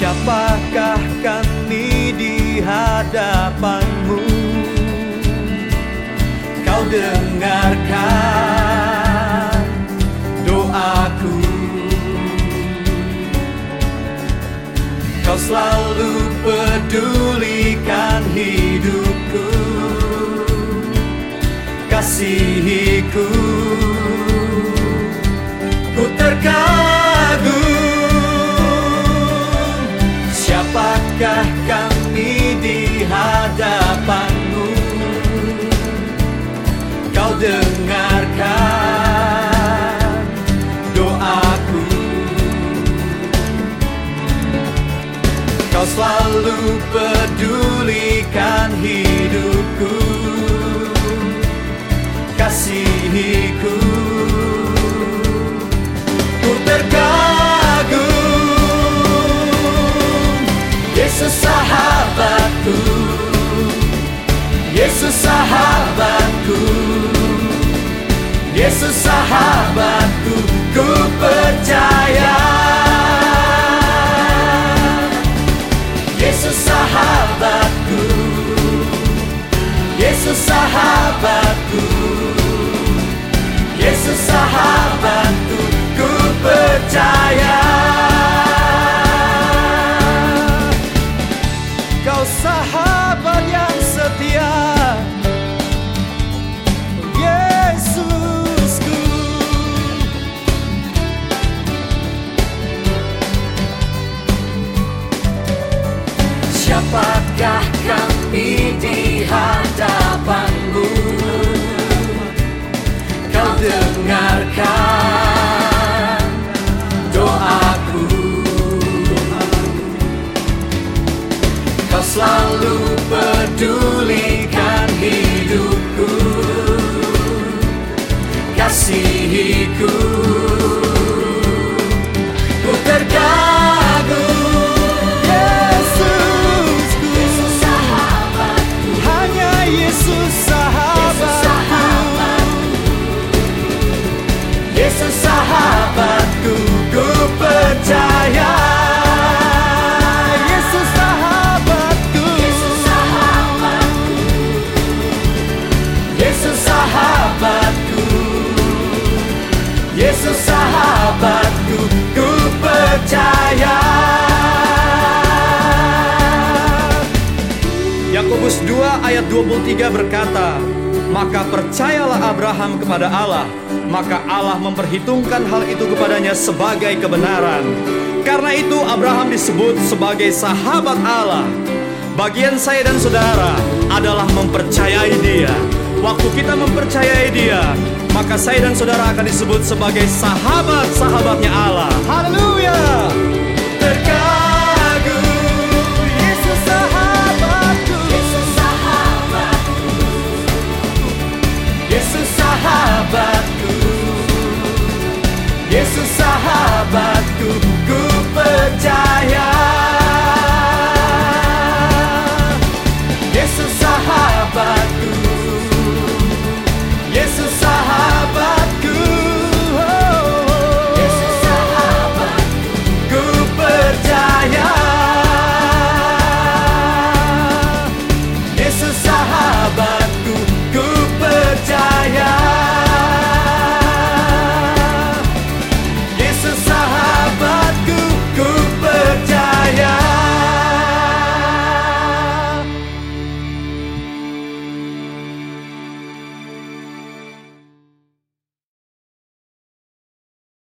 Siapakah kami di hadapanmu? Kau dengarkan doaku. Kau selalu pedulikan hidupku. Kasihiku Siapakah Yesus sahabatku Yesus sahabatku. Yesus sahabatku Ku percaya. Kau sahabat kami di hadapanmu Kau dengarkan doaku. Kau selalu pedulikan hidupku. Kasihiku sahabatku Ku percaya. Yesus sahabatku. Yesus sahabatku, Yesus sahabatku. Ku percaya. Yakobus 2 ayat 23 berkata Maka percayalah Abraham kepada Allah. Maka Allah memperhitungkan hal itu kepadanya sebagai kebenaran. Karena itu Abraham disebut sebagai sahabat Allah. Bagian saya dan saudara adalah mempercayai dia. Waktu kita mempercayai dia Maka saya dan saudara akan disebut sebagai sahabat-sahabatnya Allah. Haleluya